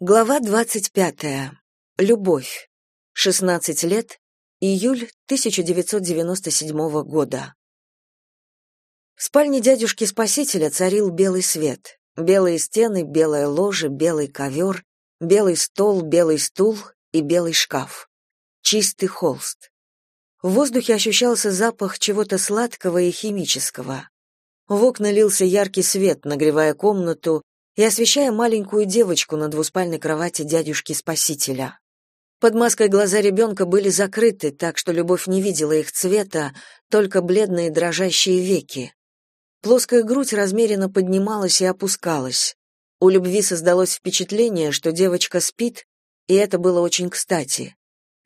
Глава 25. Любовь. 16 лет. Июль 1997 года. В спальне дядюшки Спасителя царил белый свет. Белые стены, белое ложе, белый ковер, белый стол, белый стул и белый шкаф. Чистый холст. В воздухе ощущался запах чего-то сладкого и химического. В окна лился яркий свет, нагревая комнату, и освещая маленькую девочку на двуспальной кровати дядюшки-спасителя. Под маской глаза ребенка были закрыты, так что Любовь не видела их цвета, только бледные дрожащие веки. Плоская грудь размеренно поднималась и опускалась. У Любви создалось впечатление, что девочка спит, и это было очень кстати.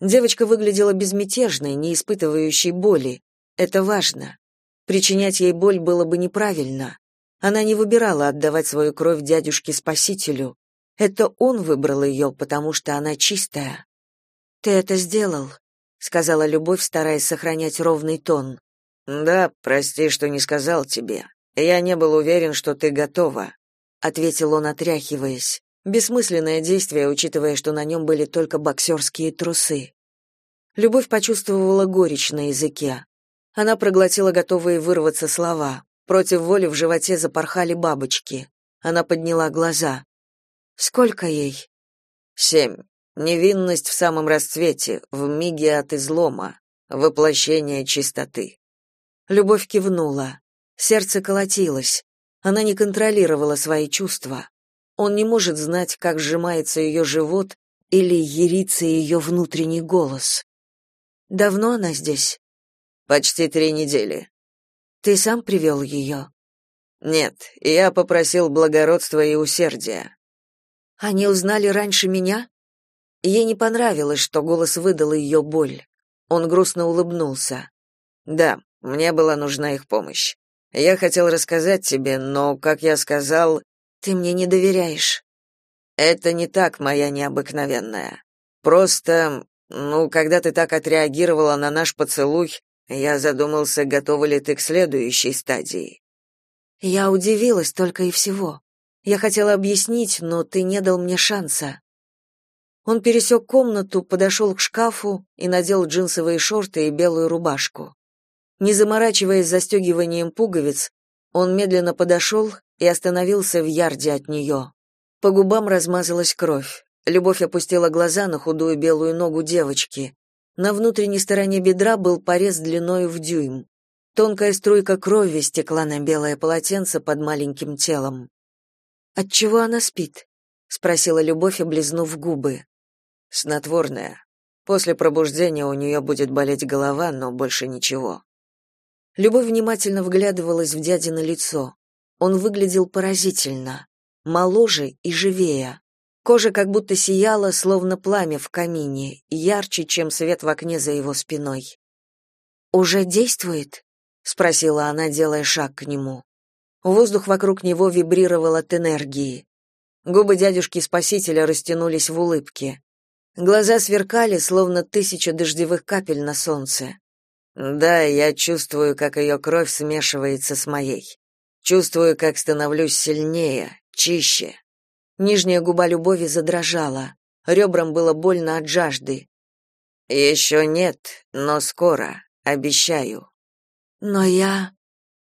Девочка выглядела безмятежной, не испытывающей боли. Это важно. Причинять ей боль было бы неправильно. Она не выбирала отдавать свою кровь дядюшке-спасителю. Это он выбрал ее, потому что она чистая. «Ты это сделал», — сказала Любовь, стараясь сохранять ровный тон. «Да, прости, что не сказал тебе. Я не был уверен, что ты готова», — ответил он, отряхиваясь. Бессмысленное действие, учитывая, что на нем были только боксерские трусы. Любовь почувствовала горечь на языке. Она проглотила готовые вырваться слова. Против воли в животе запорхали бабочки. Она подняла глаза. Сколько ей? Семь. Невинность в самом расцвете, в миге от излома, воплощение чистоты. Любовь кивнула. Сердце колотилось. Она не контролировала свои чувства. Он не может знать, как сжимается ее живот или ерится ее внутренний голос. Давно она здесь? Почти три недели. Ты сам привел ее?» «Нет, я попросил благородства и усердия». «Они узнали раньше меня?» Ей не понравилось, что голос выдал ее боль. Он грустно улыбнулся. «Да, мне была нужна их помощь. Я хотел рассказать тебе, но, как я сказал, ты мне не доверяешь». «Это не так, моя необыкновенная. Просто, ну, когда ты так отреагировала на наш поцелуй, я задумался, готова ли ты к следующей стадии. Я удивилась только и всего. Я хотела объяснить, но ты не дал мне шанса. Он пересек комнату, подошел к шкафу и надел джинсовые шорты и белую рубашку. Не заморачиваясь застегиванием пуговиц, он медленно подошел и остановился в ярде от нее. По губам размазалась кровь. Любовь опустила глаза на худую белую ногу девочки. На внутренней стороне бедра был порез длиной в дюйм. Тонкая струйка крови стекла на белое полотенце под маленьким телом. От чего она спит? спросила Любовь, облизнув губы. Снотворное. После пробуждения у нее будет болеть голова, но больше ничего. Любовь внимательно вглядывалась в дядино лицо. Он выглядел поразительно, моложе и живее. Кожа как будто сияла, словно пламя в камине, ярче, чем свет в окне за его спиной. «Уже действует?» — спросила она, делая шаг к нему. Воздух вокруг него вибрировал от энергии. Губы дядюшки-спасителя растянулись в улыбке. Глаза сверкали, словно тысяча дождевых капель на солнце. Да, я чувствую, как ее кровь смешивается с моей. Чувствую, как становлюсь сильнее, чище. Нижняя губа Любови задрожала. Ребрам было больно от жажды. «Еще нет, но скоро, обещаю». «Но я...»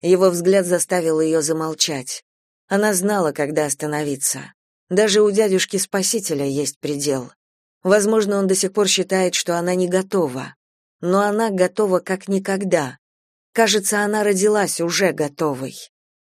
Его взгляд заставил ее замолчать. Она знала, когда остановиться. Даже у дядюшки-спасителя есть предел. Возможно, он до сих пор считает, что она не готова. Но она готова как никогда. Кажется, она родилась уже готовой.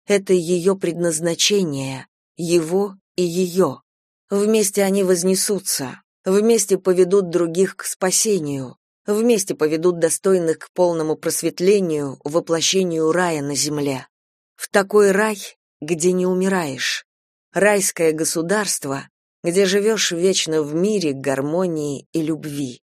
Это ее предназначение, его и ее. Вместе они вознесутся, вместе поведут других к спасению, вместе поведут достойных к полному просветлению, воплощению рая на земле. В такой рай, где не умираешь. Райское государство, где живешь вечно в мире, гармонии и любви.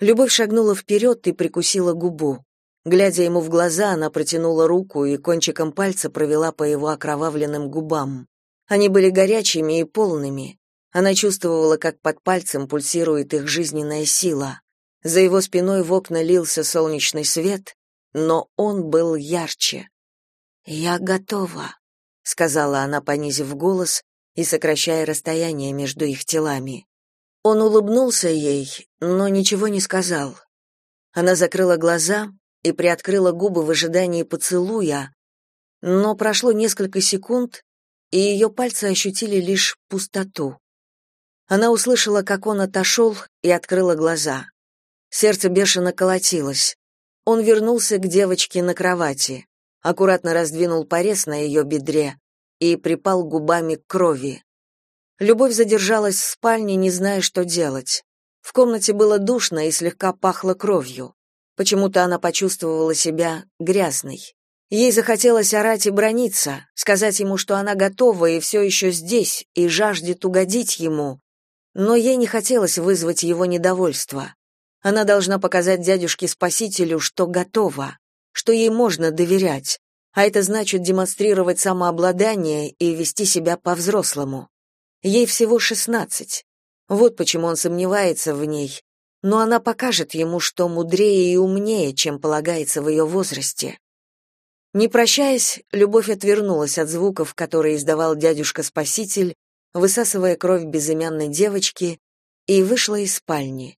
Любовь шагнула вперед и прикусила губу. Глядя ему в глаза, она протянула руку и кончиком пальца провела по его окровавленным губам. Они были горячими и полными. Она чувствовала, как под пальцем пульсирует их жизненная сила. За его спиной в окна лился солнечный свет, но он был ярче. «Я готова», — сказала она, понизив голос, и сокращая расстояние между их телами. Он улыбнулся ей, но ничего не сказал. Она закрыла глаза и приоткрыла губы в ожидании поцелуя, но прошло несколько секунд, и ее пальцы ощутили лишь пустоту. Она услышала, как он отошел, и открыла глаза. Сердце бешено колотилось. Он вернулся к девочке на кровати, аккуратно раздвинул порез на ее бедре и припал губами к крови. Любовь задержалась в спальне, не зная, что делать. В комнате было душно и слегка пахло кровью. Почему-то она почувствовала себя грязной. Ей захотелось орать и брониться, сказать ему, что она готова и все еще здесь, и жаждет угодить ему. Но ей не хотелось вызвать его недовольство. Она должна показать дядюшке-спасителю, что готова, что ей можно доверять, а это значит демонстрировать самообладание и вести себя по-взрослому. Ей всего шестнадцать. Вот почему он сомневается в ней, но она покажет ему, что мудрее и умнее, чем полагается в ее возрасте. Не прощаясь, Любовь отвернулась от звуков, которые издавал дядюшка-спаситель, высасывая кровь безымянной девочки, и вышла из спальни.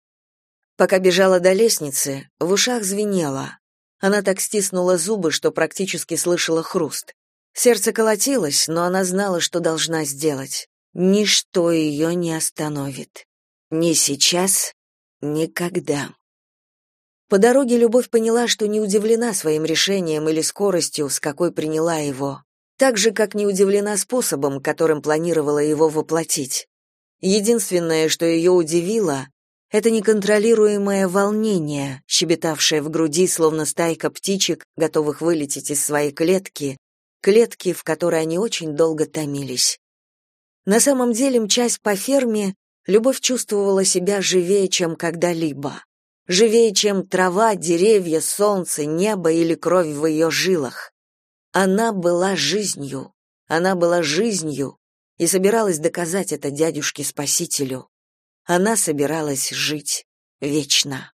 Пока бежала до лестницы, в ушах звенело. Она так стиснула зубы, что практически слышала хруст. Сердце колотилось, но она знала, что должна сделать. Ничто ее не остановит. Ни сейчас, никогда. По дороге Любовь поняла, что не удивлена своим решением или скоростью, с какой приняла его, так же, как не удивлена способом, которым планировала его воплотить. Единственное, что ее удивило, это неконтролируемое волнение, щебетавшее в груди, словно стайка птичек, готовых вылететь из своей клетки, клетки, в которой они очень долго томились. На самом деле, мчась по ферме, Любовь чувствовала себя живее, чем когда-либо. Живее, чем трава, деревья, солнце, небо или кровь в ее жилах. Она была жизнью. Она была жизнью и собиралась доказать это дядюшке-спасителю. Она собиралась жить вечно.